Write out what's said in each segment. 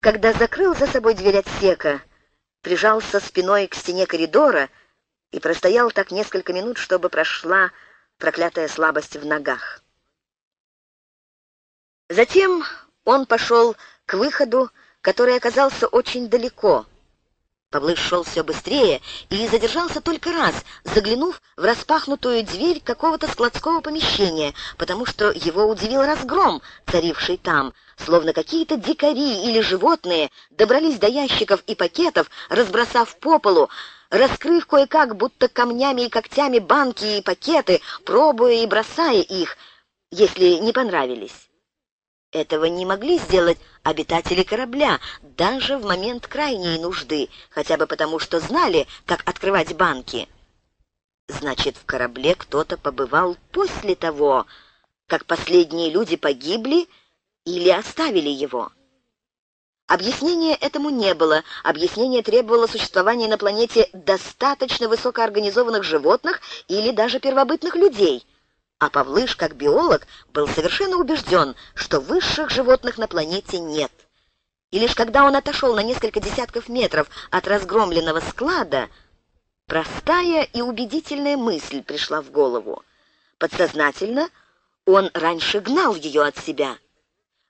Когда закрыл за собой дверь отсека, прижался спиной к стене коридора и простоял так несколько минут, чтобы прошла проклятая слабость в ногах. Затем он пошел к выходу, который оказался очень далеко. Павлыш шел все быстрее и задержался только раз, заглянув в распахнутую дверь какого-то складского помещения, потому что его удивил разгром, царивший там, словно какие-то дикари или животные добрались до ящиков и пакетов, разбросав по полу, раскрыв кое-как, будто камнями и когтями банки и пакеты, пробуя и бросая их, если не понравились. Этого не могли сделать обитатели корабля, даже в момент крайней нужды, хотя бы потому, что знали, как открывать банки. Значит, в корабле кто-то побывал после того, как последние люди погибли или оставили его. Объяснения этому не было. Объяснение требовало существования на планете достаточно высокоорганизованных животных или даже первобытных людей. А Павлыш, как биолог, был совершенно убежден, что высших животных на планете нет. И лишь когда он отошел на несколько десятков метров от разгромленного склада, простая и убедительная мысль пришла в голову. Подсознательно он раньше гнал ее от себя —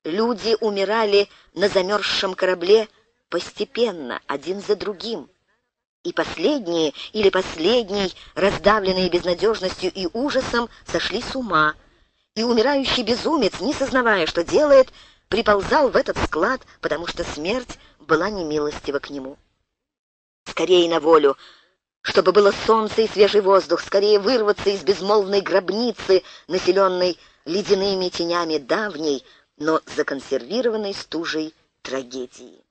Люди умирали на замерзшем корабле постепенно, один за другим. И последние или последний, раздавленные безнадежностью и ужасом, сошли с ума. И умирающий безумец, не сознавая, что делает, приползал в этот склад, потому что смерть была немилостива к нему. Скорее на волю, чтобы было солнце и свежий воздух, скорее вырваться из безмолвной гробницы, населенной ледяными тенями давней, но законсервированной стужей трагедии.